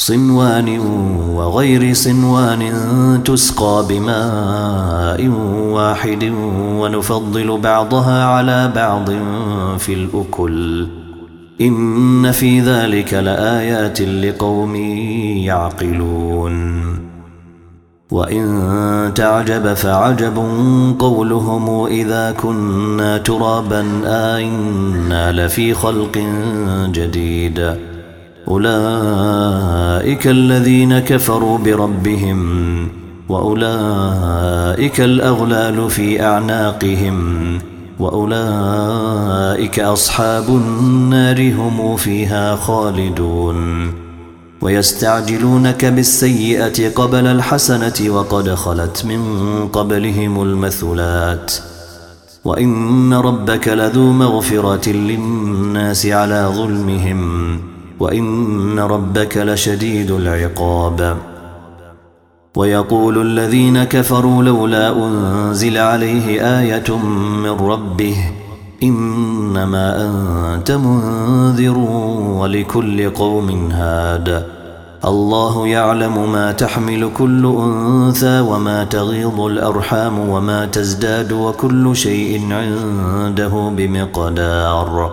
صنوان وغير صنوان تسقى بماء واحد ونفضل بعضها على بعض في الأكل. إن في ذلك لآيات لقوم يعقلون. وإن تعجب فعجب قولهم إذا كنا ترابا آئنا لفي خلق جديد. أولئك الذين كفروا بربهم وأولئك الأغلال في أعناقهم وأولئك أصحاب النار هم فيها خالدون ويستعجلونك بالسيئة قبل الحسنة وقد خلت من قبلهم المثلات وإن ربك لذو مغفرة للناس على ظلمهم وإن ربك لشديد العقاب. ويقول الذين كفروا لولا أنزل عليه آية من ربه إنما أنت منذر ولكل قوم هاد. الله يعلم ما تحمل كل أنثى وما تغيض الأرحام وما تزداد وكل شيء عنده بمقدار.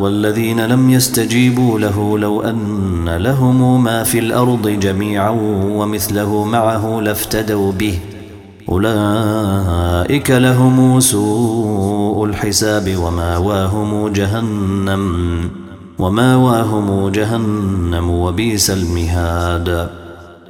والذين لم يستجيبوا له لو أن لهم ما في الأرض جميعا ومثله معه لافتدوا به. أولئك لهم سوء الحساب وماواهم جهنم وماواهم جهنم وبيس المهاد.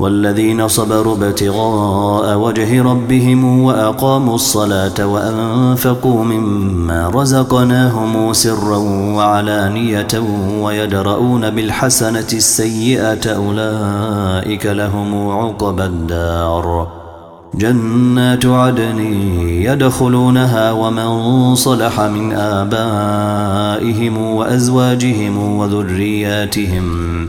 والذين صبروا ابتغاء وجه ربهم وأقاموا الصلاة وأنفقوا مما رزقناهم سرا وعلانية ويدرؤون بالحسنة السيئة أولئك لهم عقب الدار. جنات عدن يدخلونها ومن صلح من آبائهم وأزواجهم وذرياتهم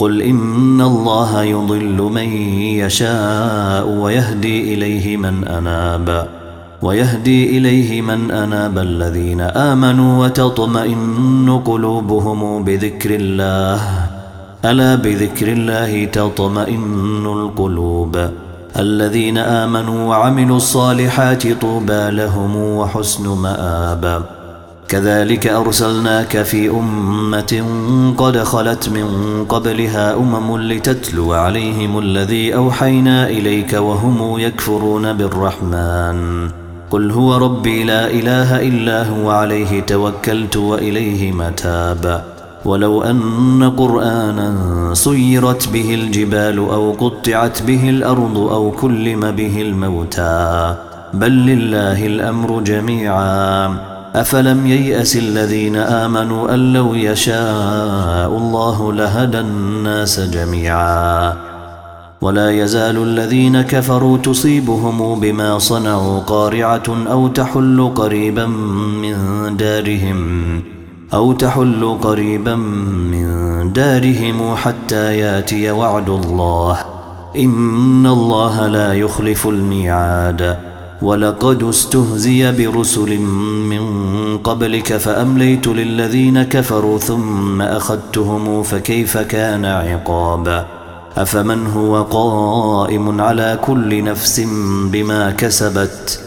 قل إن الله يضل من يشاء ويهدي إليه من أناب ويهدي إليه من أناب الذين آمنوا وتطمئن قلوبهم بذكر الله ألا بذكر الله تطمئن القلوب الذين آمنوا وعملوا الصالحات طوبى لهم وحسن مآب كذلك أرسلناك في أمة قد خلت من قبلها أمم لتتلو عليهم الذي أوحينا إليك وهم يكفرون بالرحمن. قل هو ربي لا إله إلا هو عليه توكلت وإليه متاب. ولو أن قرآنا سيرت به الجبال أو قطعت به الأرض أو كلم به الموتى. بل لله الأمر جميعا. أفلم ييأس الذين آمنوا أن لو يشاء الله لهدى الناس جميعا. ولا يزال الذين كفروا تصيبهم بما صنعوا قارعة أو تحل قريبا من دارهم أو تحل قريبا من دارهم حتى يأتي وعد الله. إن الله لا يخلف الميعاد. ولقد استهزي برسل من قبلك فأمليت للذين كفروا ثم أخذتهم فكيف كان عقاب؟ أفمن هو قائم على كل نفس بما كسبت؟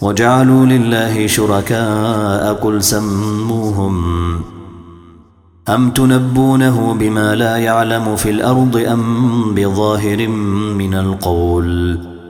وجعلوا لله شركاء قل سموهم. أم تنبونه بما لا يعلم في الأرض أم بظاهر من القول؟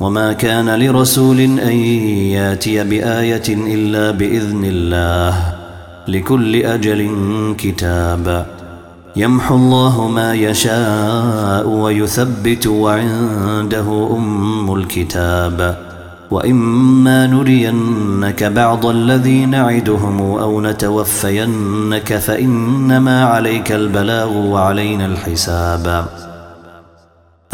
وما كان لرسول أن يأتي بآية إلا بإذن الله لكل أجل كتاب. يمحو الله ما يشاء ويثبت وعنده أم الكتاب. وإما نرينك بعض الذي نعدهم أو نتوفينك فإنما عليك البلاغ وعلينا الحساب.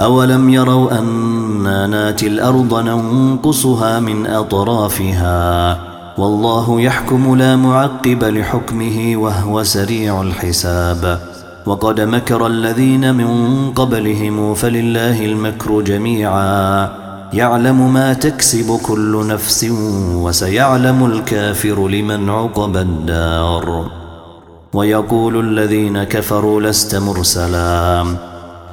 أولم يروا أنا ناتي الأرض ننقصها من أطرافها؟ والله يحكم لا معقب لحكمه وهو سريع الحساب. وقد مكر الذين من قبلهم فلله المكر جميعا. يعلم ما تكسب كل نفس وسيعلم الكافر لمن عقب الدار. ويقول الذين كفروا لست مرسلا.